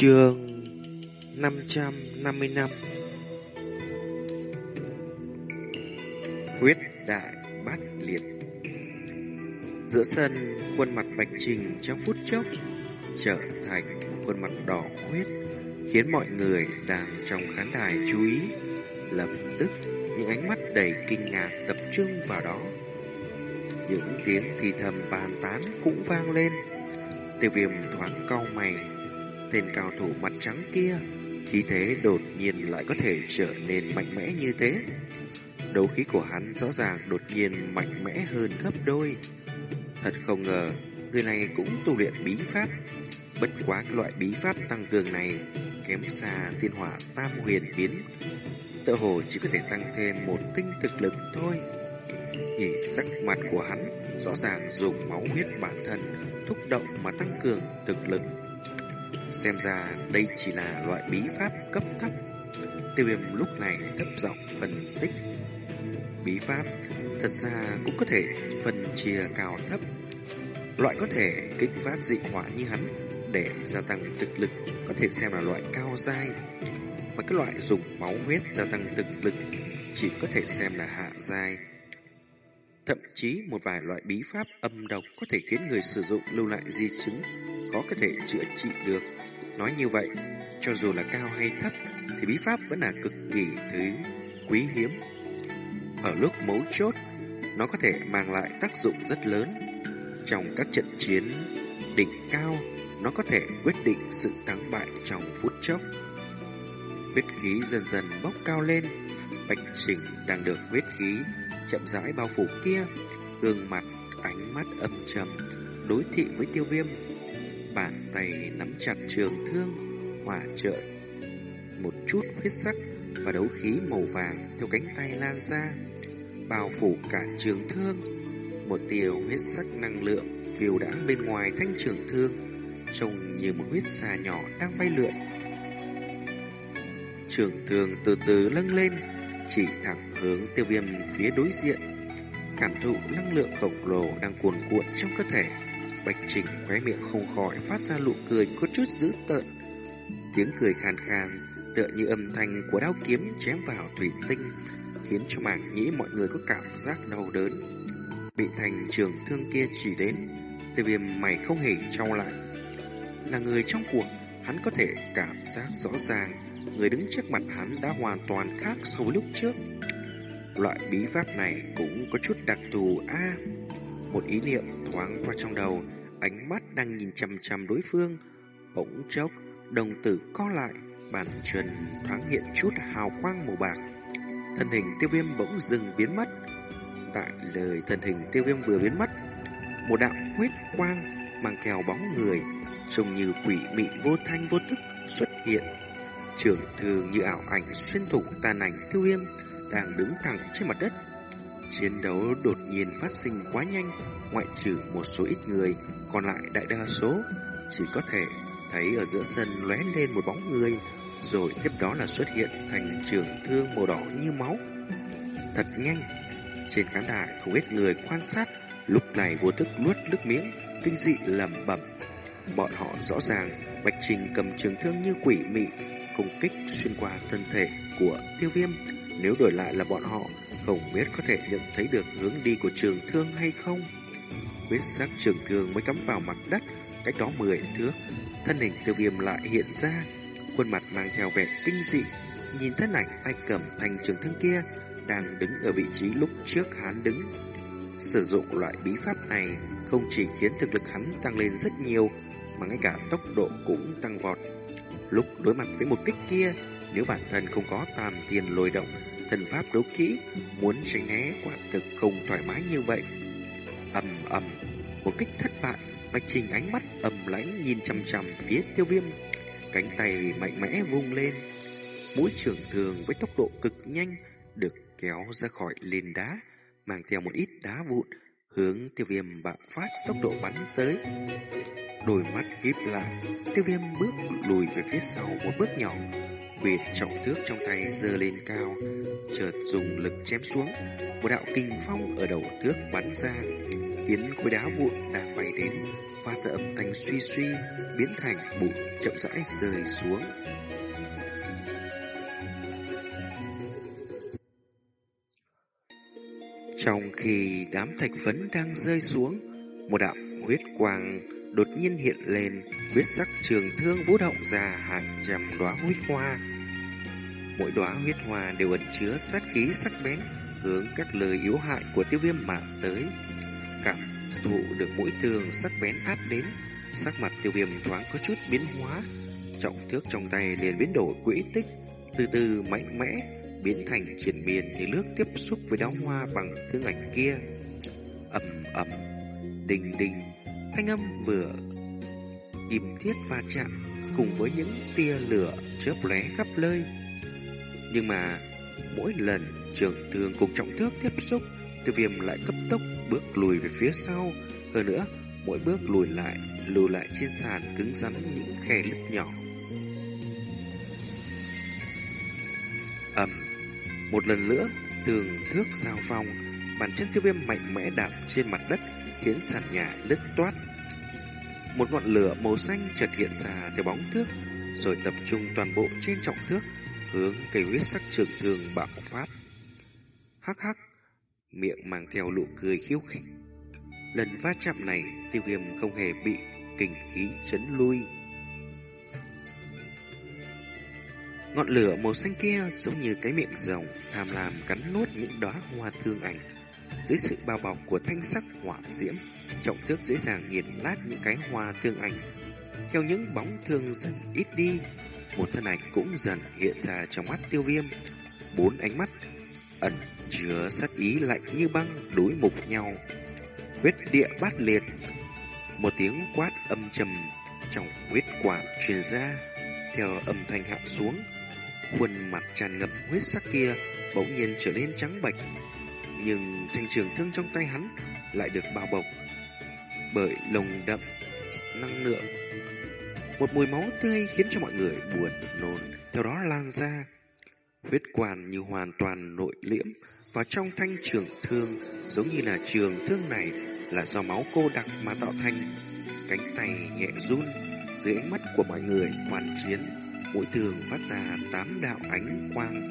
Trường 550 năm Huyết đại bát liệt Giữa sân, khuôn mặt bạch trình trong phút chốc trở thành khuôn mặt đỏ huyết, khiến mọi người đang trong khán đài chú ý. Lập tức, những ánh mắt đầy kinh ngạc tập trung vào đó. Những tiếng thì thầm bàn tán cũng vang lên. Tiêu viêm thoáng cau mày Tên cao thủ mặt trắng kia, khí thế đột nhiên lại có thể trở nên mạnh mẽ như thế. Đấu khí của hắn rõ ràng đột nhiên mạnh mẽ hơn gấp đôi. Thật không ngờ, người này cũng tu luyện bí pháp. Bất quá cái loại bí pháp tăng cường này kém xa tiên hỏa tam huyền biến. Tự hồ chỉ có thể tăng thêm một tinh thực lực thôi. Nhìn sắc mặt của hắn rõ ràng dùng máu huyết bản thân thúc động mà tăng cường thực lực Xem ra đây chỉ là loại bí pháp cấp thấp. Tiêu viêm lúc này thấp giọng phân tích. Bí pháp, thật ra cũng có thể phân chia cao thấp. Loại có thể kích phát dị hỏa như hắn để gia tăng thực lực, có thể xem là loại cao dai. Mà cái loại dùng máu huyết gia tăng thực lực chỉ có thể xem là hạ dai. Thậm chí một vài loại bí pháp âm độc có thể khiến người sử dụng lưu lại di chứng có có thể chữa trị được. Nói như vậy, cho dù là cao hay thấp thì bí pháp vẫn là cực kỳ thứ quý hiếm. Ở lúc mấu chốt, nó có thể mang lại tác dụng rất lớn. Trong các trận chiến đỉnh cao, nó có thể quyết định sự thắng bại trong phút chốc. Huyết khí dần dần bốc cao lên, Bạch Trình đang được huyết khí chậm rãi bao phủ kia, gương mặt, ánh mắt âm trầm, đối thị với tiêu viêm. Bàn tay nắm chặt trường thương, hỏa trợ một chút huyết sắc và đấu khí màu vàng theo cánh tay lan ra, bao phủ cả trường thương. Một tiểu huyết sắc năng lượng phiêu đãng bên ngoài thanh trường thương, trông như một huyết xà nhỏ đang bay lượn. Trường thương từ từ lâng lên, chỉ thẳng hướng tiêu viêm phía đối diện. Cảm thụ năng lượng khổng lồ đang cuồn cuộn trong cơ thể. Bạch Trình khóe miệng không khỏi phát ra nụ cười có chút dữ tợn. Tiếng cười khàn khàn, tựa như âm thanh của đao kiếm chém vào thủy tinh, khiến cho mảng nhĩ mọi người có cảm giác đau đớn. Bị thành trường thương kia chỉ đến, tiêu viêm mày không hề trao lại. Là người trong cuộc, hắn có thể cảm giác rõ ràng người đứng trước mặt hắn đã hoàn toàn khác so với lúc trước. Loại bí pháp này cũng có chút đặc thù a. một ý niệm thoáng qua trong đầu, ánh mắt đang nhìn chằm chằm đối phương. Bỗng chốc, đồng tử co lại, bàn chân thoáng hiện chút hào quang màu bạc. Thân hình tiêu viêm bỗng dừng biến mất. Tại lời thân hình tiêu viêm vừa biến mất, một đạo huyết quang mang kèo bóng người, trông như quỷ mị vô thanh vô thức xuất hiện Trường thường như ảo ảnh xuyên thủng tàn ảnh tiêu viêm đang đứng thẳng trên mặt đất. Chiến đấu đột nhiên phát sinh quá nhanh, ngoại trừ một số ít người, còn lại đại đa số chỉ có thể thấy ở giữa sân lóe lên một bóng người, rồi tiếp đó là xuất hiện thành trường thương màu đỏ như máu. Thật nhanh, trên khán đài không ít người quan sát, lúc này vô thức nuốt nước miếng, kinh dị lẩm bẩm. Bọn họ rõ ràng Bạch Trình cầm trường thương như quỷ mị, công kích xuyên qua thân thể của tiêu viêm. Nếu đổi lại là bọn họ, không biết có thể nhận thấy được hướng đi của trường thương hay không. Huyết sắc trường thương mới cắm vào mặt đất, cách đó 10 thước. Thân hình tiêu viêm lại hiện ra, khuôn mặt mang theo vẻ kinh dị. Nhìn thân ảnh tay cầm thành trường thương kia, đang đứng ở vị trí lúc trước hắn đứng. Sử dụng loại bí pháp này không chỉ khiến thực lực hắn tăng lên rất nhiều, mà ngay cả tốc độ cũng tăng vọt. Lúc đối mặt với một kích kia, nếu bản thân không có tam tiền lôi động, thần pháp đấu kỹ, muốn tránh né quả thực không thoải mái như vậy. ầm ầm, một kích thất bại, Bạch Trình ánh mắt ầm lãnh nhìn chằm chằm phía tiêu viêm, cánh tay mạnh mẽ vung lên. Mũi trường thường với tốc độ cực nhanh được kéo ra khỏi lên đá, mang theo một ít đá vụn, hướng tiêu viêm bạo phát tốc độ bắn tới. Đôi mắt híp lại, tiêu viêm bước lùi về phía sau một bước nhỏ. quyệt trọng thước trong tay giơ lên cao, chợt dùng lực chém xuống. Một đạo kinh phong ở đầu thước bắn ra, khiến khối đá vụn đang bay đến, phát ra âm thanh suy suy, biến thành bụi chậm rãi rơi xuống. Trong khi đám thạch phấn đang rơi xuống, một đạo huyết quang đột nhiên hiện lên, huyết sắc trường thương vũ động ra hàng trăm đóa huyết hoa. Mỗi đóa huyết hoa đều ẩn chứa sát khí sắc bén, hướng các lời yếu hại của tiêu viêm mà tới. Cảm thụ được mũi thương sắc bén áp đến, sắc mặt tiêu viêm thoáng có chút biến hóa, trọng thước trong tay liền biến đổi quỹ tích, từ từ mạnh mẽ biến thành triển miên thì nước tiếp xúc với đóa hoa bằng thương ảnh kia. ầm ầm, đình đình, thanh âm vừa kim thiết va chạm cùng với những tia lửa chớp lóe khắp nơi. Nhưng mà mỗi lần trường thương cùng trọng thước tiếp xúc, tiêu viêm lại cấp tốc bước lùi về phía sau. Hơn nữa, mỗi bước lùi lại, lùi lại trên sàn cứng rắn những khe lứt nhỏ. Một lần nữa, tường thước giao phong, bàn chân tiêu viêm mạnh mẽ đạp trên mặt đất, khiến sàn nhà lứt toát. Một ngọn lửa màu xanh chợt hiện ra theo bóng thước, rồi tập trung toàn bộ trên trọng thước, hướng cây huyết sắc trường thường bạo phát. Hắc hắc, miệng mang theo nụ cười khiêu khích. Lần va chạm này, tiêu viêm không hề bị kình khí chấn lui. Ngọn lửa màu xanh kia giống như cái miệng rồng tham lam cắn nuốt những đóa hoa thương ảnh. Dưới sự bao bọc của thanh sắc hỏa diễm, trọng thước dễ dàng nghiền lát những cái hoa thương ảnh. Theo những bóng thương dần ít đi, một thân ảnh cũng dần hiện ra trong mắt tiêu viêm. Bốn ánh mắt ẩn chứa sát ý lạnh như băng đối mục nhau. Huyết địa bát liệt, một tiếng quát âm trầm trong huyết quản truyền ra, theo âm thanh hạ xuống, khuôn mặt tràn ngập huyết sắc kia bỗng nhiên trở nên trắng bệch, nhưng thanh trường thương trong tay hắn lại được bao bọc bởi lồng đậm năng lượng. Một mùi máu tươi khiến cho mọi người buồn nôn, theo đó lan ra. Huyết quản như hoàn toàn nội liễm và trong thanh trường thương, giống như là trường thương này là do máu cô đặc mà tạo thành. Cánh tay nhẹ run dưới ánh mắt của mọi người hoàn chiến mũi tường phát ra tám đạo ánh quang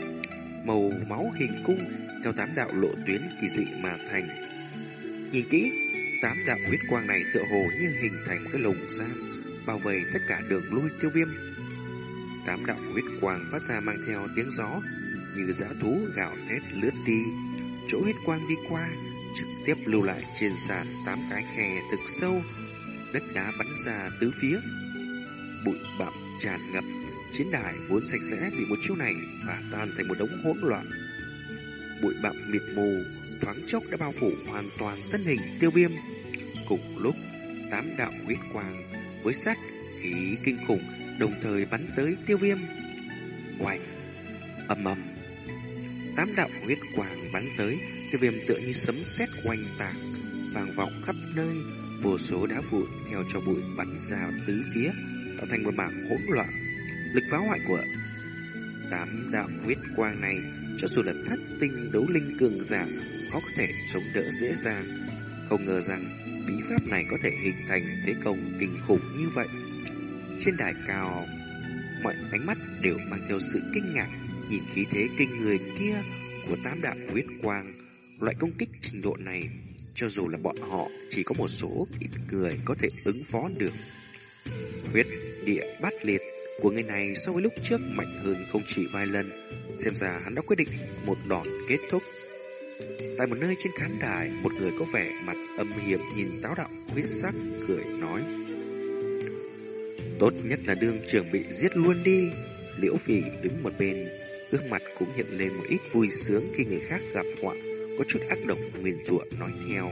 màu máu hình cung theo tám đạo lộ tuyến kỳ dị mà thành. Nhìn kỹ, tám đạo huyết quang này tựa hồ như hình thành một cái lồng giam bao vây tất cả đường lui tiêu viêm. Tám đạo huyết quang phát ra mang theo tiếng gió như dã thú gào thét lướt đi. Chỗ huyết quang đi qua trực tiếp lưu lại trên sàn tám cái khe thực sâu, đất đá bắn ra tứ phía, bụi bặm tràn ngập Chiến đài vốn sạch sẽ vì một chiêu này và tan thành một đống hỗn loạn. Bụi bặm mịt mù, thoáng chốc đã bao phủ hoàn toàn thân hình tiêu viêm. Cùng lúc, tám đạo huyết quang với sát khí kinh khủng đồng thời bắn tới tiêu viêm. Oanh! ầm ầm Tám đạo huyết quang bắn tới, tiêu viêm tựa như sấm sét quanh tạc, vang vọng khắp nơi, vô số đá vụn theo cho bụi bắn ra tứ phía, tạo thành một mảng hỗn loạn Lực phá hoại của tám đạo huyết quang này cho dù là thất tinh đấu linh cường giả khó có thể chống đỡ dễ dàng. Không ngờ rằng bí pháp này có thể hình thành thế công kinh khủng như vậy. Trên đài cao, mọi ánh mắt đều mang theo sự kinh ngạc nhìn khí thế kinh người kia của tám đạo huyết quang. Loại công kích trình độ này, cho dù là bọn họ chỉ có một số ít người có thể ứng phó được. Huyết địa bát liệt của người này so với lúc trước mạnh hơn không chỉ vài lần. Xem ra hắn đã quyết định một đòn kết thúc. Tại một nơi trên khán đài, một người có vẻ mặt âm hiểm nhìn táo đạo huyết sắc cười nói. Tốt nhất là đương trưởng bị giết luôn đi. Liễu phỉ đứng một bên, gương mặt cũng hiện lên một ít vui sướng khi người khác gặp họa, có chút ác độc nguyền rủa nói theo.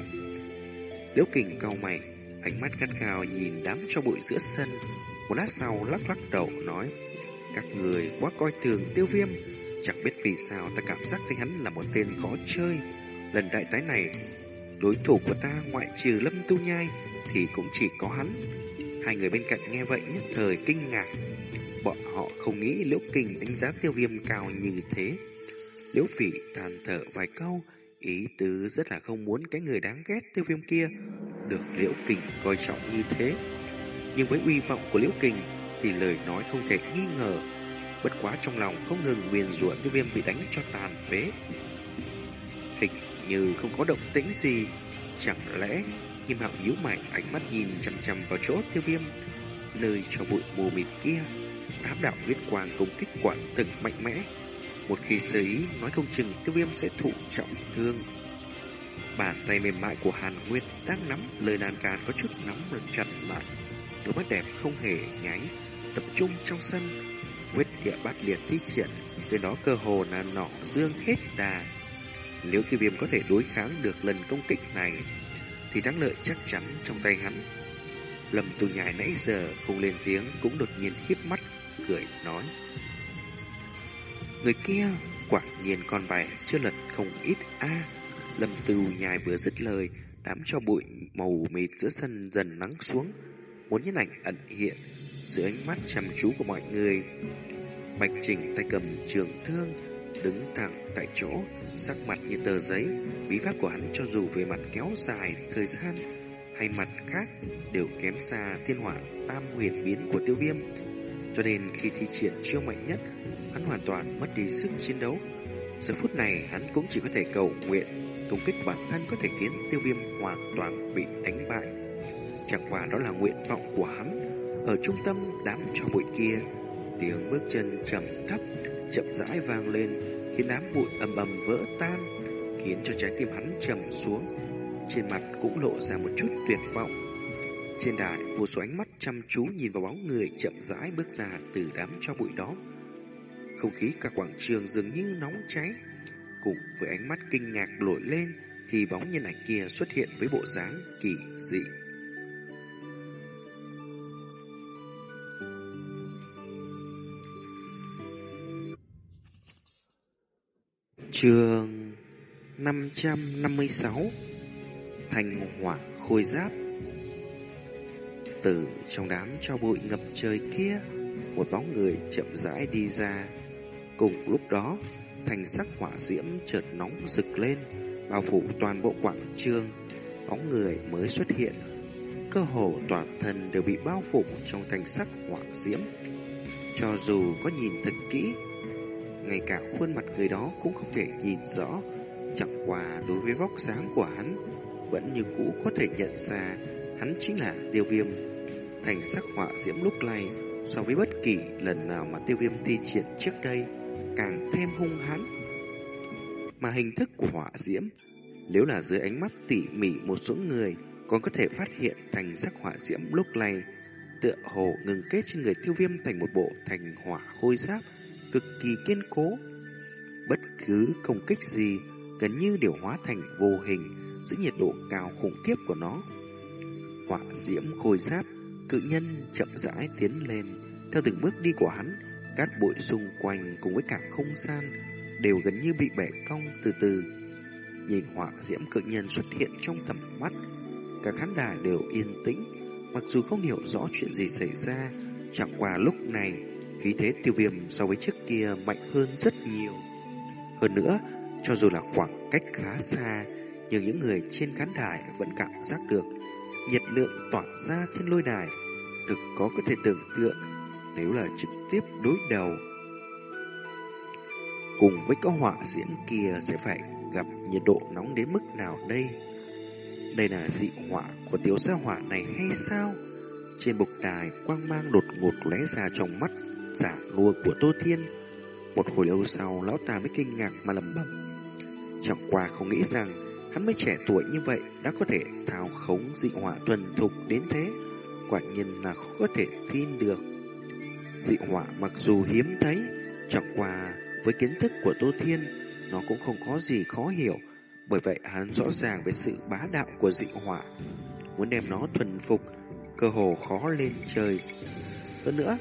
Liễu kình cao mày, ánh mắt gắt gao nhìn đám cho bụi giữa sân, một lát sau lắc lắc đầu nói Các người quá coi thường tiêu viêm. Chẳng biết vì sao ta cảm giác thấy hắn là một tên khó chơi. Lần đại tái này Đối thủ của ta ngoại trừ lâm tu nhai Thì cũng chỉ có hắn. Hai người bên cạnh nghe vậy nhất thời kinh ngạc. Bọn họ không nghĩ Liễu Kình đánh giá tiêu viêm cao như thế. Liễu Phỉ tàn thở vài câu Ý tứ rất là không muốn cái người đáng ghét tiêu viêm kia được Liễu Kình coi trọng như thế. Nhưng với uy vọng của Liễu Kình thì lời nói không thể nghi ngờ. Bất quá trong lòng không ngừng nguyền rủa tiêu viêm bị đánh cho tàn phế. Hình như không có động tĩnh gì. Chẳng lẽ Kim Hạo nhíu mày, ánh mắt nhìn chằm chằm vào chỗ tiêu viêm, nơi cho bụi mù mịt kia ám đạo huyết quang công kích quả thực mạnh mẽ một khi sơ ý nói không chừng tiêu viêm sẽ thụ trọng thương bàn tay mềm mại của hàn nguyên đang nắm lời đàn càn có chút nắm và chặt lại đôi mắt đẹp không hề nháy tập trung trong sân quyết địa bát liệt thi triển từ đó cơ hồ là nọ dương hết đà nếu tiêu viêm có thể đối kháng được lần công kích này thì thắng lợi chắc chắn trong tay hắn. Lâm Tu Nhai nãy giờ không lên tiếng cũng đột nhiên hiếp mắt, cười nói. Người kia quả nhiên con bài chưa lật không ít a. Lâm Tư Nhai vừa dứt lời, đám cho bụi màu mịt giữa sân dần lắng xuống. muốn nhân ảnh ẩn hiện dưới ánh mắt chăm chú của mọi người. Bạch Trình tay cầm trường thương, đứng thẳng tại chỗ, sắc mặt như tờ giấy. Bí pháp của hắn cho dù về mặt kéo dài thời gian hay mặt khác đều kém xa thiên hỏa tam huyền biến của tiêu viêm. Cho nên khi thi triển chiêu mạnh nhất, hắn hoàn toàn mất đi sức chiến đấu. Giờ phút này hắn cũng chỉ có thể cầu nguyện công kích bản thân có thể khiến tiêu viêm hoàn toàn bị đánh bại. Chẳng qua đó là nguyện vọng của hắn. Ở trung tâm đám cho bụi kia, tiếng bước chân trầm thấp chậm rãi vang lên, khiến đám bụi ầm ầm vỡ tan, khiến cho trái tim hắn trầm xuống. Trên mặt cũng lộ ra một chút tuyệt vọng. Trên đài, vô số ánh mắt chăm chú nhìn vào bóng người chậm rãi bước ra từ đám cho bụi đó. Không khí cả quảng trường dường như nóng cháy, cùng với ánh mắt kinh ngạc nổi lên khi bóng nhân ảnh kia xuất hiện với bộ dáng kỳ dị. Trường 556 Thành hỏa khôi giáp từ trong đám cho bụi ngập trời kia Một bóng người chậm rãi đi ra. Cùng lúc đó Thành sắc hỏa diễm chợt nóng rực lên Bao phủ toàn bộ quảng trường. Bóng người mới xuất hiện. Cơ hồ toàn thân đều bị bao phủ trong thành sắc hỏa diễm. Cho dù có nhìn thật kỹ ngay cả khuôn mặt người đó cũng không thể nhìn rõ. Chẳng qua đối với vóc dáng của hắn, vẫn như cũ có thể nhận ra hắn chính là tiêu viêm. Thành sắc họa diễm lúc này so với bất kỳ lần nào mà tiêu viêm thi triển trước đây càng thêm hung hãn. Mà hình thức của họa diễm, nếu là dưới ánh mắt tỉ mỉ một số người còn có thể phát hiện thành sắc họa diễm lúc này tựa hồ ngừng kết trên người tiêu viêm thành một bộ thành hỏa khôi giáp cực kỳ kiên cố. Bất cứ công kích gì gần như đều hóa thành vô hình dưới nhiệt độ cao khủng khiếp của nó. Hỏa diễm khôi giáp, cự nhân chậm rãi tiến lên. Theo từng bước đi của hắn, cát bụi xung quanh cùng với cả không gian đều gần như bị bẻ cong từ từ. Nhìn hỏa diễm cự nhân xuất hiện trong tầm mắt, cả khán đài đều yên tĩnh, mặc dù không hiểu rõ chuyện gì xảy ra, chẳng qua lúc này khí thế tiêu viêm so với trước kia mạnh hơn rất nhiều. Hơn nữa, cho dù là khoảng cách khá xa, nhưng những người trên khán đài vẫn cảm giác được nhiệt lượng tỏa ra trên lôi đài, thực có có thể tưởng tượng nếu là trực tiếp đối đầu. Cùng với các họa diễn kia sẽ phải gặp nhiệt độ nóng đến mức nào đây? Đây là dị họa của tiểu gia hỏa này hay sao? Trên bục đài, quang mang đột ngột lóe ra trong mắt giả lùa của Tô Thiên. Một hồi lâu sau, lão ta mới kinh ngạc mà lầm bẩm. Chẳng qua không nghĩ rằng hắn mới trẻ tuổi như vậy đã có thể thao khống dị hỏa thuần thục đến thế. Quả nhiên là khó có thể tin được. Dị hỏa. mặc dù hiếm thấy, chẳng qua với kiến thức của Tô Thiên, nó cũng không có gì khó hiểu. Bởi vậy hắn rõ ràng về sự bá đạo của dị hỏa, Muốn đem nó thuần phục, cơ hồ khó lên trời. Hơn nữa,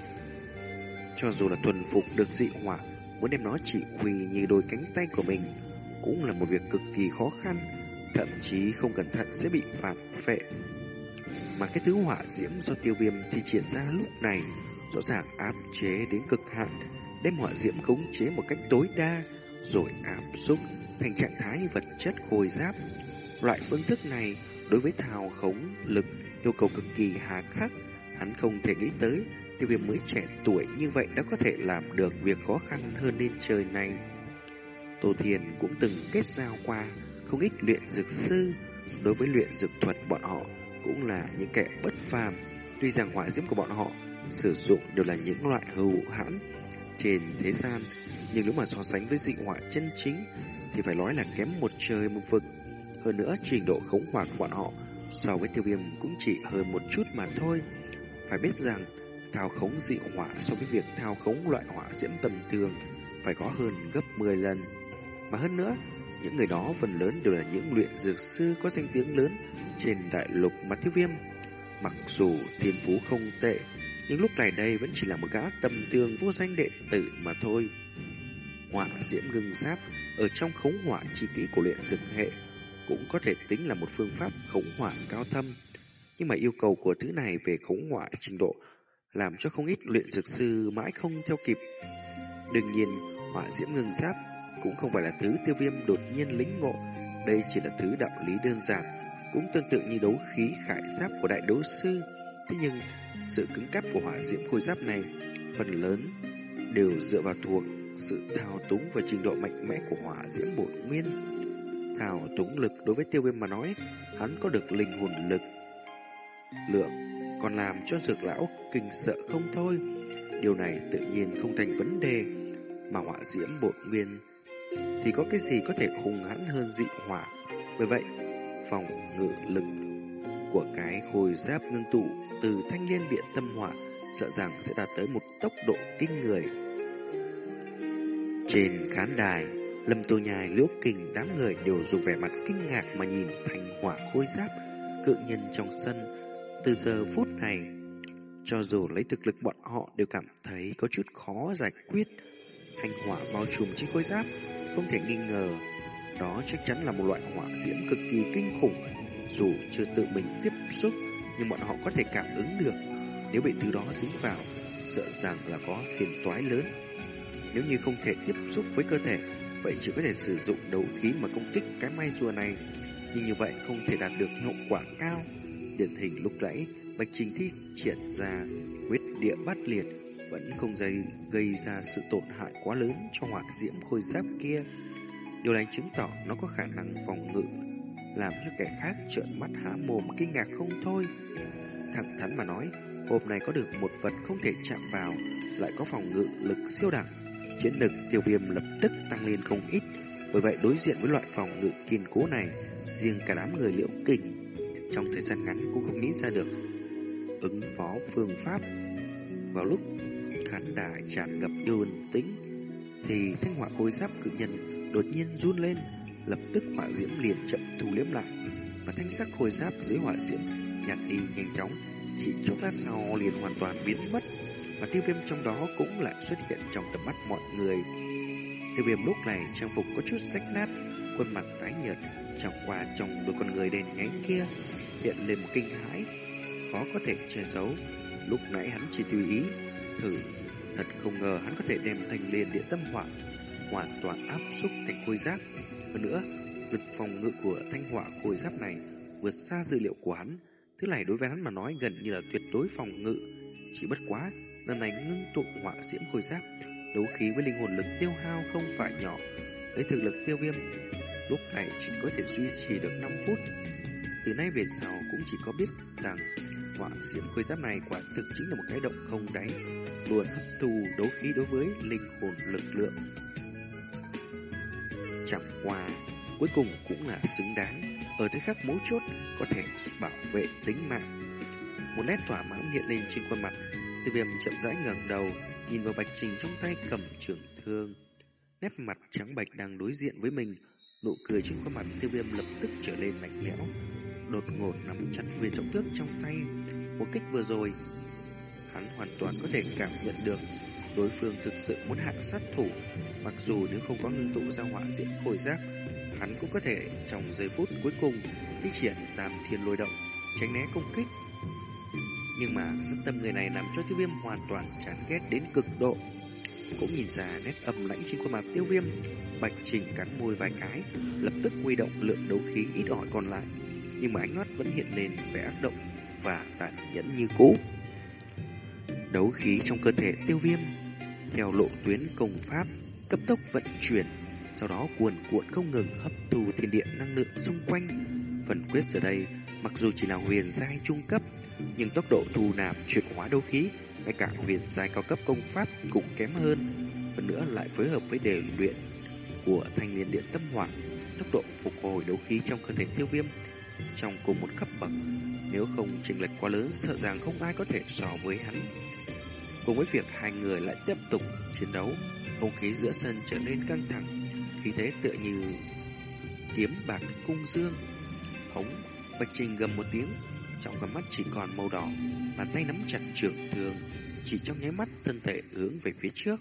cho dù là thuần phục được dị hỏa, muốn đem nó chỉ huy như đôi cánh tay của mình, cũng là một việc cực kỳ khó khăn, thậm chí không cẩn thận sẽ bị phạt phệ. Mà cái thứ hỏa diễm do tiêu viêm thi triển ra lúc này, rõ ràng áp chế đến cực hạn, đem hỏa diễm khống chế một cách tối đa, rồi áp xúc thành trạng thái vật chất khôi giáp. Loại phương thức này đối với thao khống lực yêu cầu cực kỳ hà khắc, hắn không thể nghĩ tới tiêu viêm mới trẻ tuổi như vậy đã có thể làm được việc khó khăn hơn lên trời này. Tô Thiền cũng từng kết giao qua không ít luyện dược sư, đối với luyện dược thuật bọn họ cũng là những kẻ bất phàm. Tuy rằng hỏa diễm của bọn họ sử dụng đều là những loại hữu hãn trên thế gian, nhưng nếu mà so sánh với dị hỏa chân chính thì phải nói là kém một trời một vực. Hơn nữa, trình độ khống hỏa của bọn họ so với tiêu viêm cũng chỉ hơn một chút mà thôi. Phải biết rằng, thao khống dị hỏa so với việc thao khống loại hỏa diễm tầm thường phải có hơn gấp 10 lần. Mà hơn nữa, những người đó phần lớn đều là những luyện dược sư có danh tiếng lớn trên đại lục mà thiếu viêm. Mặc dù thiên phú không tệ, nhưng lúc này đây vẫn chỉ là một gã tầm thường vô danh đệ tử mà thôi. Hỏa diễm ngưng giáp ở trong khống hỏa chi kỹ của luyện dược hệ cũng có thể tính là một phương pháp khống hỏa cao thâm. Nhưng mà yêu cầu của thứ này về khống hỏa trình độ làm cho không ít luyện dược sư mãi không theo kịp. Đương nhiên, hỏa diễm ngưng giáp cũng không phải là thứ tiêu viêm đột nhiên lính ngộ, đây chỉ là thứ đạo lý đơn giản, cũng tương tự như đấu khí khải giáp của đại đấu sư. Thế nhưng, sự cứng cáp của hỏa diễm khôi giáp này phần lớn đều dựa vào thuộc sự thao túng và trình độ mạnh mẽ của hỏa diễm bổn nguyên. Thao túng lực đối với tiêu viêm mà nói, hắn có được linh hồn lực. Lượng còn làm cho dược lão kinh sợ không thôi. Điều này tự nhiên không thành vấn đề, mà hỏa diễm bổn nguyên thì có cái gì có thể hùng hãn hơn dị hỏa. Bởi vậy, phòng ngự lực của cái khôi giáp ngưng tụ từ thanh liên điện tâm hỏa sợ rằng sẽ đạt tới một tốc độ kinh người. Trên khán đài, Lâm Tô Nhai liễu kình đám người đều dùng vẻ mặt kinh ngạc mà nhìn thành hỏa khôi giáp cự nhân trong sân. Từ giờ phút này, cho dù lấy thực lực bọn họ đều cảm thấy có chút khó giải quyết. Thanh hỏa bao trùm chiếc khôi giáp không thể nghi ngờ, đó chắc chắn là một loại hỏa diễm cực kỳ kinh khủng. Dù chưa tự mình tiếp xúc, nhưng bọn họ có thể cảm ứng được. Nếu bị thứ đó dính vào, sợ rằng là có phiền toái lớn. Nếu như không thể tiếp xúc với cơ thể, vậy chỉ có thể sử dụng đấu khí mà công kích cái mai rùa này. Nhưng như vậy không thể đạt được hiệu quả cao. Điển hình lúc nãy, Bạch Trình Thi triển ra quyết địa bát liệt vẫn không dây gây ra sự tổn hại quá lớn cho hỏa diễm khôi giáp kia. Điều này chứng tỏ nó có khả năng phòng ngự, làm cho kẻ khác trợn mắt há mồm kinh ngạc không thôi. Thẳng thắn mà nói, hộp này có được một vật không thể chạm vào, lại có phòng ngự lực siêu đẳng. Chiến lực tiêu viêm lập tức tăng lên không ít, bởi vậy đối diện với loại phòng ngự kiên cố này, riêng cả đám người liễu kình, trong thời gian ngắn cũng không nghĩ ra được ứng phó phương pháp. Vào lúc khán đại tràn ngập yêu tính, thì thanh hỏa khôi giáp cự nhân đột nhiên run lên, lập tức hỏa diễm liền chậm thu liếm lại và thanh sắc khôi giáp dưới hỏa diễm nhạt đi nhanh chóng, chỉ chốc lát sau liền hoàn toàn biến mất và tiêu viêm trong đó cũng lại xuất hiện trong tầm mắt mọi người. Tiêu viêm lúc này trang phục có chút rách nát, khuôn mặt tái nhợt, chẳng qua trong đôi con người đèn nhánh kia hiện lên một kinh hãi, khó có thể che giấu. Lúc nãy hắn chỉ tùy ý thử Thật không ngờ hắn có thể đem thành liền địa tâm hỏa hoàn toàn áp xúc thành khôi giáp. Hơn nữa, lực phòng ngự của thanh hỏa khôi giáp này vượt xa dữ liệu của hắn. Thứ này đối với hắn mà nói gần như là tuyệt đối phòng ngự. Chỉ bất quá, lần này ngưng tụ hỏa diễm khôi giáp, đấu khí với linh hồn lực tiêu hao không phải nhỏ. Lấy thực lực tiêu viêm, lúc này chỉ có thể duy trì được 5 phút. Từ nay về sau cũng chỉ có biết rằng hỏa diễm khôi giáp này quả thực chính là một cái động không đáy luôn hấp thu đấu khí đối với linh hồn lực lượng. Chẳng qua, cuối cùng cũng là xứng đáng, ở thời khắc mấu chốt có thể bảo vệ tính mạng. Một nét thỏa mãn hiện lên trên khuôn mặt, tiêu viêm chậm rãi ngẩng đầu, nhìn vào bạch trình trong tay cầm trường thương. Nét mặt trắng bạch đang đối diện với mình, nụ cười trên khuôn mặt tiêu viêm lập tức trở lên lạnh lẽo, đột ngột nắm chặt viên trọng tước trong tay. Một kích vừa rồi hắn hoàn toàn có thể cảm nhận được đối phương thực sự muốn hạ sát thủ. Mặc dù nếu không có ngưng tụ ra hỏa diễn khôi giác, hắn cũng có thể trong giây phút cuối cùng thi triển tam thiên lôi động, tránh né công kích. Nhưng mà sát tâm người này làm cho tiêu viêm hoàn toàn chán ghét đến cực độ. Cũng nhìn ra nét âm lãnh trên khuôn mặt tiêu viêm, bạch trình cắn môi vài cái, lập tức huy động lượng đấu khí ít ỏi còn lại nhưng mà ánh mắt vẫn hiện lên vẻ ác động và tàn nhẫn như cũ. Đấu khí trong cơ thể tiêu viêm theo lộ tuyến công pháp cấp tốc vận chuyển, sau đó cuồn cuộn không ngừng hấp thu thiên địa năng lượng xung quanh. Phần quyết giờ đây, mặc dù chỉ là huyền giai trung cấp, nhưng tốc độ thu nạp chuyển hóa đấu khí ngay cả huyền giai cao cấp công pháp cũng kém hơn. Hơn nữa lại phối hợp với đề luyện của thanh liên điện tâm hỏa, tốc độ phục hồi đấu khí trong cơ thể tiêu viêm trong cùng một cấp bậc. Nếu không chênh lệch quá lớn, sợ rằng không ai có thể so với hắn. Cùng với việc hai người lại tiếp tục chiến đấu, không khí giữa sân trở nên căng thẳng, khí thế tựa như kiếm bạc cung dương. Hống, Bạch Trình gầm một tiếng, trong con mắt chỉ còn màu đỏ, bàn tay nắm chặt trường thương, chỉ trong nháy mắt thân thể hướng về phía trước.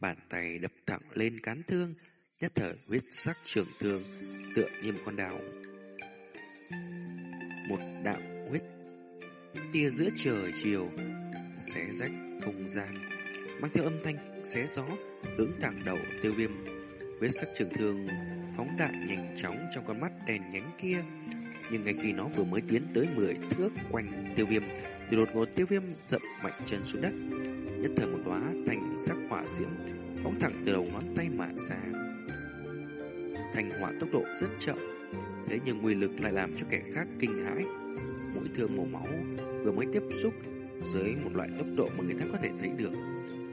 Bàn tay đập thẳng lên cán thương, nhất thời huyết sắc trường thương tựa như một con đào. Đạo huyết tia giữa trời chiều xé rách không gian, mang theo âm thanh xé gió hướng thẳng đầu tiêu viêm. vết sắc trường thương phóng đại nhanh chóng trong con mắt đèn nhánh kia, nhưng ngay khi nó vừa mới tiến tới 10 thước quanh tiêu viêm, thì đột ngột tiêu viêm dậm mạnh chân xuống đất. Nhất thời một đóa thành sắc hỏa diễm phóng thẳng từ đầu ngón tay mà ra. Thành hỏa tốc độ rất chậm, thế nhưng uy lực lại làm cho kẻ khác kinh hãi. Mũi thương màu máu vừa mới tiếp xúc dưới một loại tốc độ mà người ta có thể thấy được.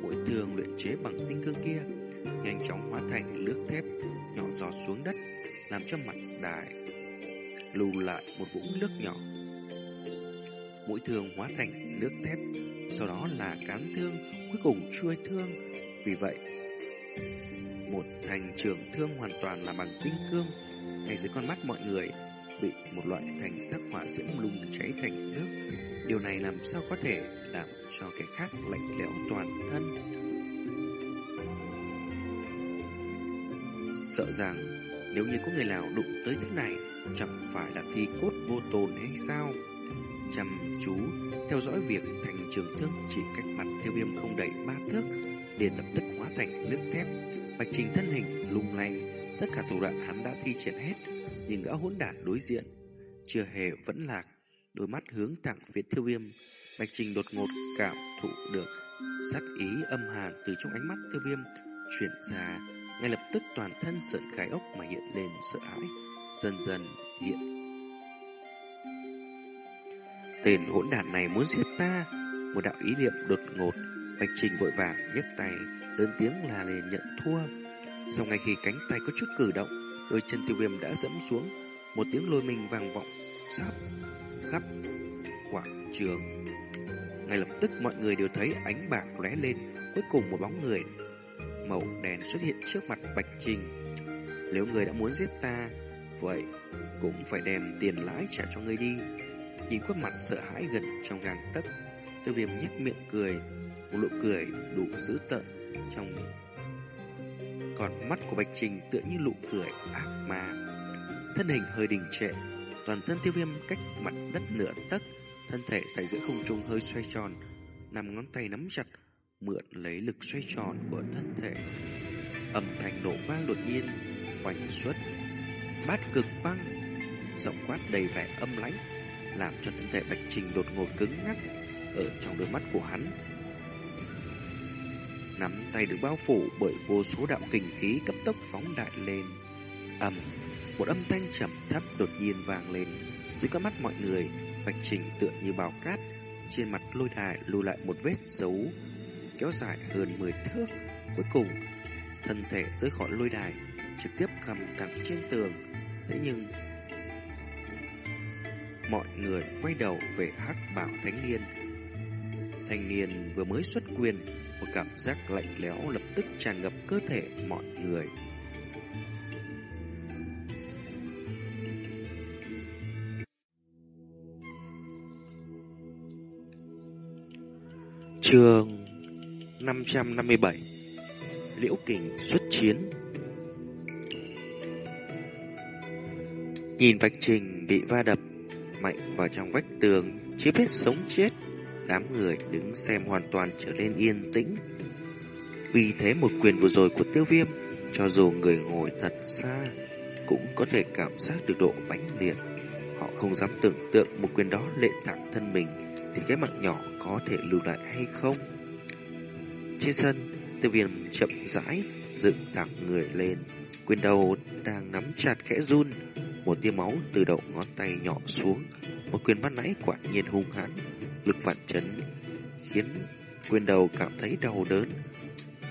Mũi thương luyện chế bằng tinh cương kia nhanh chóng hóa thành nước thép nhỏ giọt xuống đất, làm cho mặt đài lưu lại một vũng nước nhỏ. Mũi thương hóa thành nước thép, sau đó là cán thương, cuối cùng chuôi thương. Vì vậy, một thành trường thương hoàn toàn là bằng tinh cương, ngay dưới con mắt mọi người bị một loại thành sắc hỏa diễm lung cháy thành nước. Điều này làm sao có thể làm cho kẻ khác lạnh lẽo toàn thân? Sợ rằng nếu như có người nào đụng tới thứ này, chẳng phải là thi cốt vô tồn hay sao? Chăm chú theo dõi việc thành trường thương chỉ cách mặt tiêu viêm không đầy ba thước, liền lập tức hóa thành nước thép. Bạch trình thân hình lung lay, tất cả thủ đoạn hắn đã thi triển hết, nhưng gã hỗn đản đối diện chưa hề vẫn lạc, đôi mắt hướng thẳng phía tiêu viêm. Bạch trình đột ngột cảm thụ được sát ý âm hàn từ trong ánh mắt tiêu viêm chuyển ra ngay lập tức toàn thân sợn gai ốc mà hiện lên sợ hãi, dần dần hiện. Tên hỗn đản này muốn giết ta, một đạo ý niệm đột ngột, Bạch Trình vội vàng nhấc tay, lớn tiếng là lên nhận thua. Sau ngay khi cánh tay có chút cử động, đôi chân tiêu viêm đã dẫm xuống, một tiếng lôi mình vang vọng, sắp khắp quảng trường. Ngay lập tức mọi người đều thấy ánh bạc lóe lên, cuối cùng một bóng người màu đèn xuất hiện trước mặt Bạch Trình. Nếu người đã muốn giết ta, vậy cũng phải đem tiền lãi trả cho người đi. Nhìn khuôn mặt sợ hãi gần trong gang tấc, tiêu viêm nhếch miệng cười, một nụ cười đủ dữ tợn trong còn mắt của Bạch Trình tựa như nụ cười ác ma. Thân hình hơi đình trệ, toàn thân tiêu viêm cách mặt đất nửa tấc, thân thể tại giữa không trung hơi xoay tròn, nằm ngón tay nắm chặt mượn lấy lực xoay tròn của thân thể. Âm thanh nổ vang đột nhiên, hoành xuất, bát cực băng, giọng quát đầy vẻ âm lãnh, làm cho thân thể Bạch Trình đột ngột cứng ngắc ở trong đôi mắt của hắn. Nắm tay được bao phủ bởi vô số đạo kình khí cấp tốc phóng đại lên. ầm, một âm thanh trầm thấp đột nhiên vang lên dưới con mắt mọi người. Bạch Trình tựa như bào cát, trên mặt lôi đài lưu lại một vết dấu kéo dài hơn 10 thước. Cuối cùng, thân thể rơi khỏi lôi đài, trực tiếp cầm thẳng trên tường. Thế nhưng, mọi người quay đầu về hắc bảo thanh niên. Thanh niên vừa mới xuất quyền, một cảm giác lạnh lẽo lập tức tràn ngập cơ thể mọi người. Trường 557 Liễu Kình xuất chiến. Nhìn vạch trình bị va đập mạnh vào trong vách tường, chưa biết sống chết, đám người đứng xem hoàn toàn trở nên yên tĩnh. Vì thế một quyền vừa rồi của tiêu viêm, cho dù người ngồi thật xa, cũng có thể cảm giác được độ mãnh liệt. Họ không dám tưởng tượng một quyền đó lệ thẳng thân mình thì cái mặt nhỏ có thể lưu lại hay không. Trên sân, tiêu viêm chậm rãi, dựng thẳng người lên. Quyền đầu đang nắm chặt khẽ run. Một tia máu từ đầu ngón tay nhỏ xuống. Một quyền bắt nãy quả nhiên hung hãn, lực phản chấn khiến quyền đầu cảm thấy đau đớn.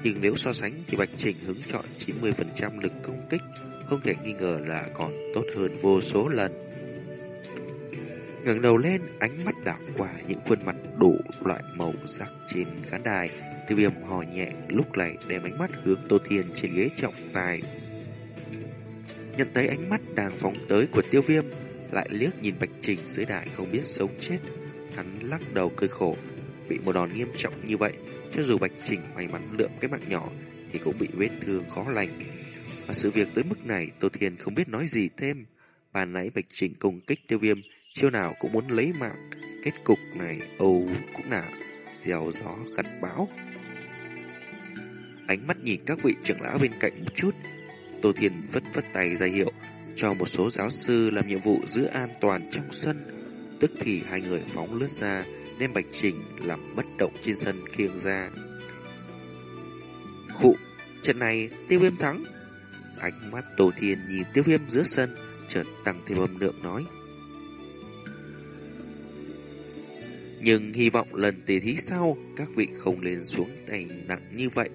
Nhưng nếu so sánh thì Bạch Trình hứng chọn 90% lực công kích, không thể nghi ngờ là còn tốt hơn vô số lần. ngẩng đầu lên, ánh mắt đảo qua những khuôn mặt đủ loại màu sắc trên khán đài, Tiêu viêm hò nhẹ lúc này đem ánh mắt hướng Tô Thiên trên ghế trọng tài. Nhận thấy ánh mắt đang phóng tới của tiêu viêm, lại liếc nhìn Bạch Trình dưới đài không biết sống chết. Hắn lắc đầu cười khổ, bị một đòn nghiêm trọng như vậy, cho dù Bạch Trình may mắn lượm cái mạng nhỏ thì cũng bị vết thương khó lành. Và sự việc tới mức này, Tô Thiên không biết nói gì thêm. Bàn nãy Bạch Trình công kích tiêu viêm, chiêu nào cũng muốn lấy mạng. Kết cục này, âu cũng là gieo gió gặt bão ánh mắt nhìn các vị trưởng lão bên cạnh một chút. Tô Thiên vất vất tay ra hiệu cho một số giáo sư làm nhiệm vụ giữ an toàn trong sân. Tức thì hai người phóng lướt ra, đem Bạch Trình làm bất động trên sân khiêng ra. Khụ, trận này tiêu viêm thắng. Ánh mắt Tô Thiên nhìn tiêu viêm giữa sân, chợt tăng thêm âm lượng nói. Nhưng hy vọng lần tỷ thí sau, các vị không lên xuống tay nặng như vậy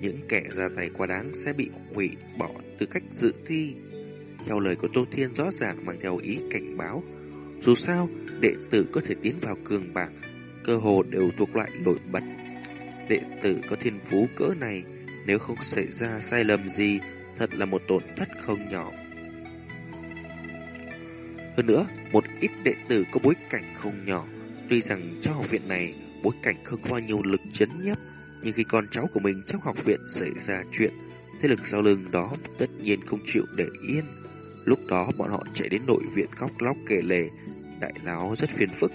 những kẻ ra tay quá đáng sẽ bị hủy bỏ tư cách dự thi. Theo lời của Tô Thiên rõ ràng mang theo ý cảnh báo. Dù sao, đệ tử có thể tiến vào cường bảng, cơ hồ đều thuộc loại nổi bật. Đệ tử có thiên phú cỡ này, nếu không xảy ra sai lầm gì, thật là một tổn thất không nhỏ. Hơn nữa, một ít đệ tử có bối cảnh không nhỏ, tuy rằng trong học viện này bối cảnh không có bao nhiêu lực chấn nhấp, nhưng khi con cháu của mình trong học viện xảy ra chuyện, thế lực sau lưng đó tất nhiên không chịu để yên. Lúc đó bọn họ chạy đến nội viện khóc lóc kể lể, đại lão rất phiền phức.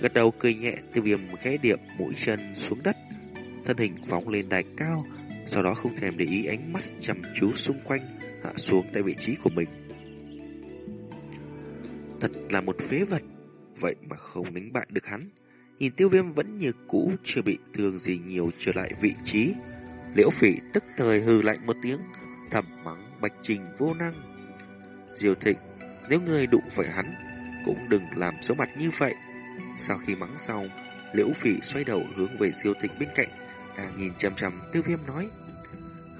Gật đầu cười nhẹ, tiêu viêm khẽ điệp mũi chân xuống đất, thân hình phóng lên đài cao, sau đó không thèm để ý ánh mắt chăm chú xung quanh, hạ xuống tại vị trí của mình. Thật là một phế vật, vậy mà không đánh bại được hắn. Nhìn tiêu viêm vẫn như cũ Chưa bị thương gì nhiều trở lại vị trí Liễu phỉ tức thời hừ lạnh một tiếng Thầm mắng bạch trình vô năng Diều thịnh Nếu người đụng phải hắn cũng đừng làm xấu mặt như vậy. Sau khi mắng xong Liễu phỉ xoay đầu hướng về diêu tịch bên cạnh Đang nhìn chăm chăm tiêu viêm nói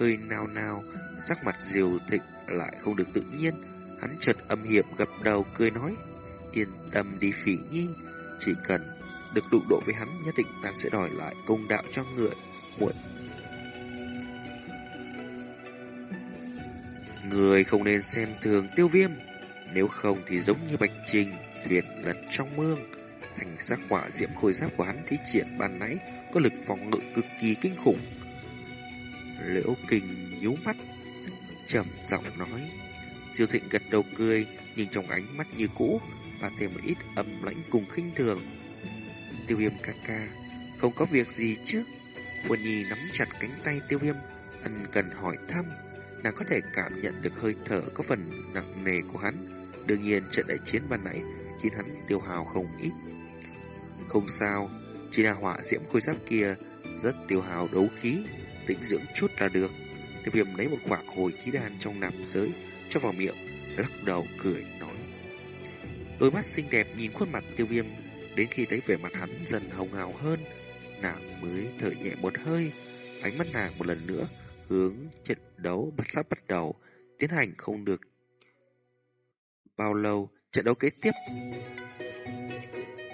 Hơi nào nào Sắc mặt diều tịch lại không được tự nhiên. Hắn chợt âm hiểm gập đầu cười nói Yên tâm đi phỉ nhi Chỉ cần được đụng độ với hắn nhất định ta sẽ đòi lại công đạo cho người muộn. Người không nên xem thường tiêu viêm, nếu không thì giống như bạch trình, thuyền lật trong mương. Thành sắc quả diễm khôi giáp của hắn thi triển ban nãy có lực phòng ngự cực kỳ kinh khủng. Liễu kinh nhíu mắt, trầm giọng nói. Diêu thịnh gật đầu cười, nhưng trong ánh mắt như cũ, và thêm một ít âm lãnh cùng khinh thường. Tiêu viêm ca ca, không có việc gì chứ? Quân Nhi nắm chặt cánh tay tiêu viêm, ân cần hỏi thăm. Nàng có thể cảm nhận được hơi thở có phần nặng nề của hắn. Đương nhiên trận đại chiến ban nãy khiến hắn tiêu hào không ít. Không sao, chỉ là hỏa diễm khôi giáp kia rất tiêu hào đấu khí, tĩnh dưỡng chút là được. Tiêu viêm lấy một quả hồi khí đan trong nạp giới cho vào miệng, lắc đầu cười nói. Đôi mắt xinh đẹp nhìn khuôn mặt tiêu viêm Đến khi thấy vẻ mặt hắn dần hồng hào hơn, nàng mới thở nhẹ một hơi, ánh mắt nàng một lần nữa hướng trận đấu bắt sắp bắt đầu, tiến hành không được bao lâu, trận đấu kế tiếp.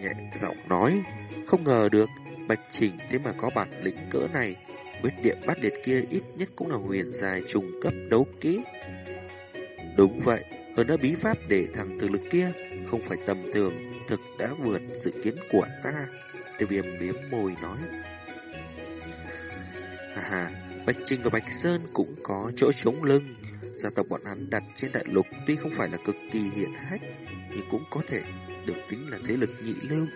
Nhẹ giọng nói, không ngờ được, Bạch Trình thế mà có bản lĩnh cỡ này, quyết địa bắt liệt kia ít nhất cũng là huyền dài trùng cấp đấu kỹ. Đúng vậy, hơn nữa bí pháp để thằng thực lực kia không phải tầm thường, thực đã vượt dự kiến của ta. Tiêu viêm miếng môi nói. Hà hà, Bạch Trinh và Bạch Sơn cũng có chỗ chống lưng. Gia tộc bọn hắn đặt trên đại lục tuy không phải là cực kỳ hiện hách, nhưng cũng có thể được tính là thế lực nhị lưu.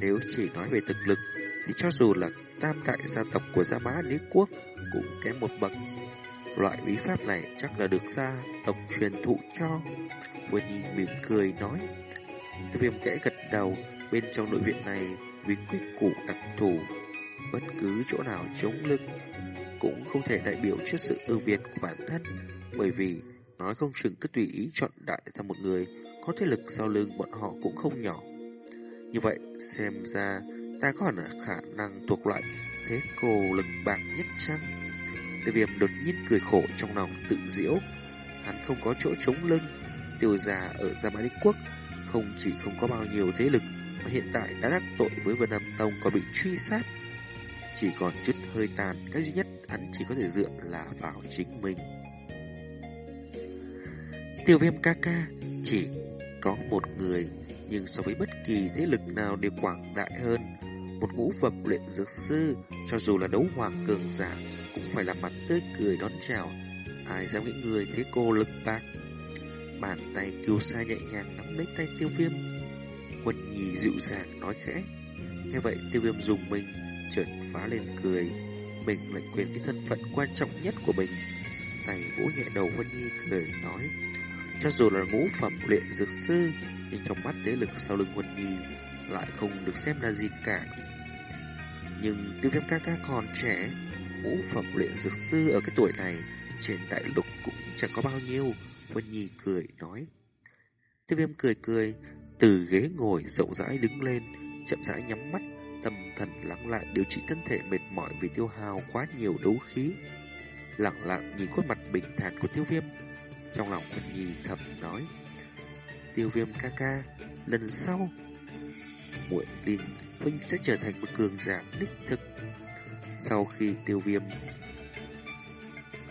Nếu chỉ nói về thực lực, thì cho dù là tam đại gia tộc của Gia Mã Đế Quốc cũng kém một bậc. Loại bí pháp này chắc là được gia tộc truyền thụ cho. Quân Nhi mỉm cười nói. Tiêu viêm kẽ gật đầu, bên trong đội viện này vì quyết củ đặc thù, bất cứ chỗ nào chống lưng cũng không thể đại biểu trước sự ưu việt của bản thân, bởi vì nói không chừng cứ tùy ý chọn đại ra một người có thế lực sau lưng bọn họ cũng không nhỏ. Như vậy, xem ra ta có khả năng thuộc loại thế cô lực bạc nhất chăng? Tiêu viêm đột nhiên cười khổ trong lòng tự diễu. Hắn không có chỗ chống lưng. Tiêu già ở Gia Mã Đế Quốc không chỉ không có bao nhiêu thế lực mà hiện tại đã đắc tội với Vân Nam Tông còn bị truy sát. Chỉ còn chút hơi tàn, cái duy nhất hắn chỉ có thể dựa là vào chính mình. Tiêu viêm ca ca chỉ có một người, nhưng so với bất kỳ thế lực nào đều quảng đại hơn. Một ngũ phẩm luyện dược sư, cho dù là đấu hoàng cường giả, cũng phải làm mặt tươi cười đón chào. Ai dám nghĩ người thế cô lực bạc. Bàn tay kiêu sa nhẹ nhàng nắm lấy tay tiêu viêm. Quân nhì dịu dàng nói khẽ. Nghe vậy tiêu viêm dùng mình, chợt phá lên cười. Mình lại quên cái thân phận quan trọng nhất của mình. Tay vỗ nhẹ đầu Vân Nhi cười nói. Cho dù là ngũ phẩm luyện dược sư, nhưng trong mắt thế lực sau lưng Vân Nhi lại không được xem là gì cả. Nhưng tiêu viêm ca ca còn trẻ, ngũ phẩm luyện dược sư ở cái tuổi này trên đại lục cũng chẳng có bao nhiêu. Vân Nhi cười nói. Tiêu viêm cười cười, từ ghế ngồi rộng rãi đứng lên, chậm rãi nhắm mắt, tâm thần lắng lại điều trị thân thể mệt mỏi vì tiêu hao quá nhiều đấu khí. Lặng lặng nhìn khuôn mặt bình thản của tiêu viêm, trong lòng Vân Nhi thầm nói. Tiêu viêm ca ca, lần sau, muội tin Huynh sẽ trở thành một cường giả đích thực. Sau khi tiêu viêm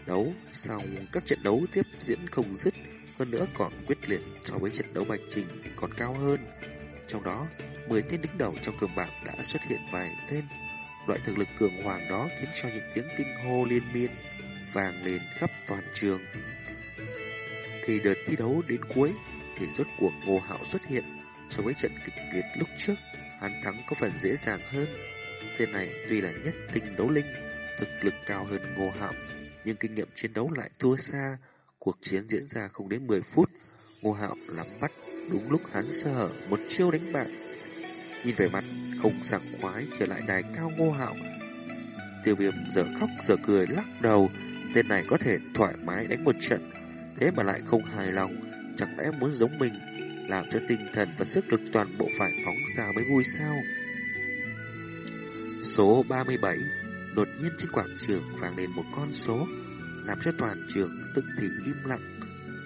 đấu xong các trận đấu tiếp diễn không dứt hơn nữa còn quyết liệt so với trận đấu bạch trình còn cao hơn trong đó 10 tên đứng đầu trong cường bảng đã xuất hiện vài tên. Loại thực lực cường hoàng đó khiến cho những tiếng kinh hô liên miên vang lên khắp toàn trường. Khi đợt thi đấu đến cuối thì rốt cuộc ngô hạo xuất hiện so với trận kịch liệt lúc trước. Hắn thắng có phần dễ dàng hơn. Tên này tuy là nhất tinh đấu linh thực lực cao hơn ngô hạo nhưng kinh nghiệm chiến đấu lại thua xa. Cuộc chiến diễn ra không đến 10 phút, Ngô Hạo làm bắt đúng lúc hắn sơ hở một chiêu đánh bại. Nhìn về mặt không sảng khoái trở lại đài cao Ngô Hạo. Tiêu viêm giờ khóc giờ cười lắc đầu, tên này có thể thoải mái đánh một trận, thế mà lại không hài lòng, chẳng lẽ muốn giống mình, làm cho tinh thần và sức lực toàn bộ phải phóng ra mới vui sao? Số 37 Đột nhiên trên quảng trường vang lên một con số, làm cho toàn trường tức thì im lặng.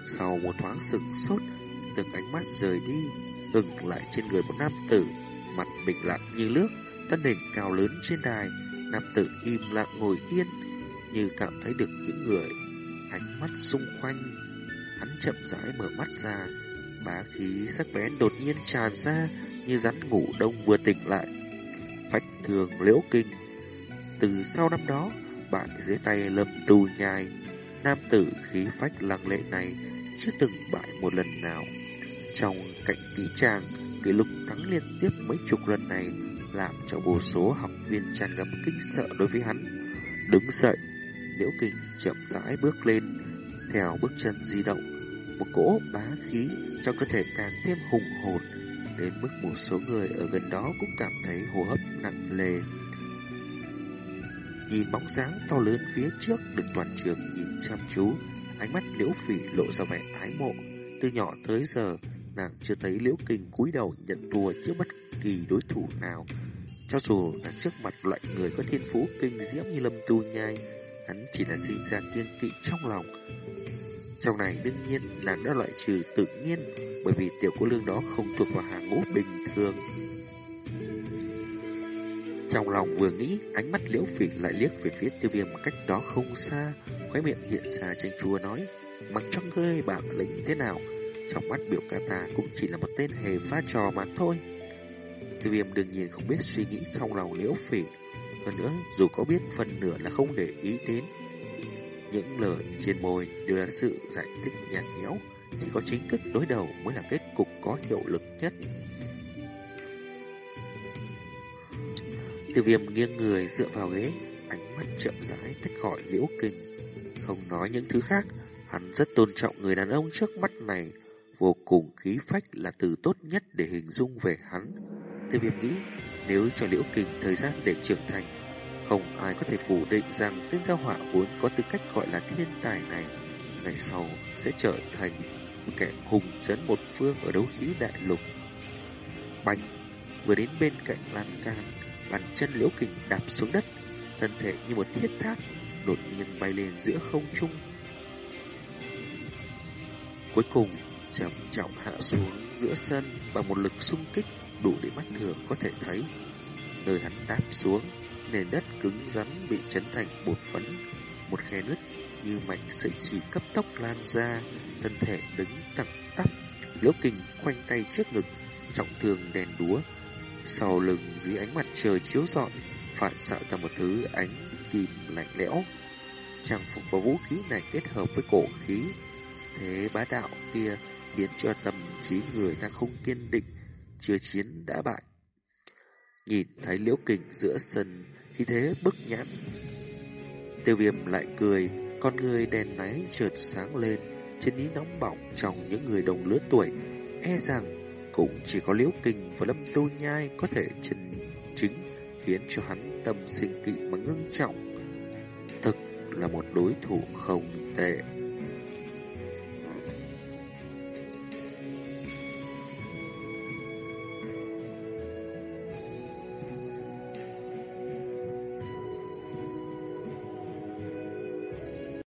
Sau một thoáng sừng sốt, từng ánh mắt rời đi, ngừng lại trên người một nam tử, mặt bình lặng như nước, thân hình cao lớn trên đài. Nam tử im lặng ngồi yên, như cảm thấy được những người ánh mắt xung quanh. Hắn chậm rãi mở mắt ra, bá khí sắc bén đột nhiên tràn ra như rắn ngủ đông vừa tỉnh lại. Phách thường liễu kinh từ sau năm đó, bại dưới tay lâm tù nhai, nam tử khí phách lăng lệ này chưa từng bại một lần nào. Trong cạnh ký trang kỷ lục thắng liên tiếp mấy chục lần này làm cho vô số học viên tràn ngập kinh sợ đối với hắn. Đứng dậy, liễu kinh chậm rãi bước lên, theo bước chân di động, một cỗ bá khí cho cơ thể càng thêm hùng hồn, đến mức một số người ở gần đó cũng cảm thấy hô hấp nặng lề. Nhìn bóng dáng to lớn phía trước được toàn trường nhìn chăm chú, ánh mắt liễu phỉ lộ ra vẻ ái mộ. Từ nhỏ tới giờ, nàng chưa thấy liễu kinh cúi đầu nhận thua trước bất kỳ đối thủ nào. Cho dù là trước mặt loại người có thiên phú kinh diễm như lâm tu nhai, hắn chỉ là sinh ra kiên kỵ trong lòng. Trong này đương nhiên nàng đã loại trừ tự nhiên, bởi vì tiểu cô lương đó không thuộc vào hàng ngũ bình thường. Trong lòng vừa nghĩ, ánh mắt liễu phỉ lại liếc về phía tiêu viêm cách đó không xa, khóe miệng hiện ra tranh chua nói, mặc cho ngươi bản lĩnh thế nào, trong mắt biểu ca ta cũng chỉ là một tên hề pha trò mà thôi. Tiêu viêm đương nhiên không biết suy nghĩ trong lòng liễu phỉ, hơn nữa dù có biết phần nửa là không để ý đến. Những lời trên môi đều là sự giải thích nhạt nhẽo, chỉ có chính thức đối đầu mới là kết cục có hiệu lực nhất. Tiêu viêm nghiêng người dựa vào ghế, ánh mắt chậm rãi tách gọi liễu kình, Không nói những thứ khác, hắn rất tôn trọng người đàn ông trước mắt này. Vô cùng khí phách là từ tốt nhất để hình dung về hắn. Tiêu viêm nghĩ, nếu cho Liễu Kình thời gian để trưởng thành, không ai có thể phủ định rằng tên giao hỏa vốn có tư cách gọi là thiên tài này, ngày sau sẽ trở thành kẻ hùng chấn một phương ở đấu khí đại lục. Bạch vừa đến bên cạnh lan can, bàn chân Liễu Kình đạp xuống đất, thân thể như một thiết tháp đột nhiên bay lên giữa không trung. Cuối cùng, chậm trọng hạ xuống giữa sân bằng một lực xung kích đủ để mắt thường có thể thấy. Nơi hắn đáp xuống, nền đất cứng rắn bị chấn thành bột phấn, một khe nứt như mảnh sợi chỉ cấp tốc lan ra, thân thể đứng thẳng tắp, liễu kình khoanh tay trước ngực, trọng thương đèn đúa, sau lưng dưới ánh mặt trời chiếu rọi, phản xạ ra một thứ ánh kim lạnh lẽo. Trang phục và vũ khí này kết hợp với cổ khí, thế bá đạo kia khiến cho tâm trí người ta không kiên định, chưa chiến đã bại. Nhìn thấy liễu kình giữa sân, khi thế bức nhãn. Tiêu viêm lại cười, con người đèn náy chợt sáng lên, trên ý nóng bỏng trong những người đồng lứa tuổi, e rằng cũng chỉ có liễu kình và lâm tu nhai có thể chân chính khiến cho hắn tâm sinh kỵ mà ngưng trọng. Thực là một đối thủ không tệ.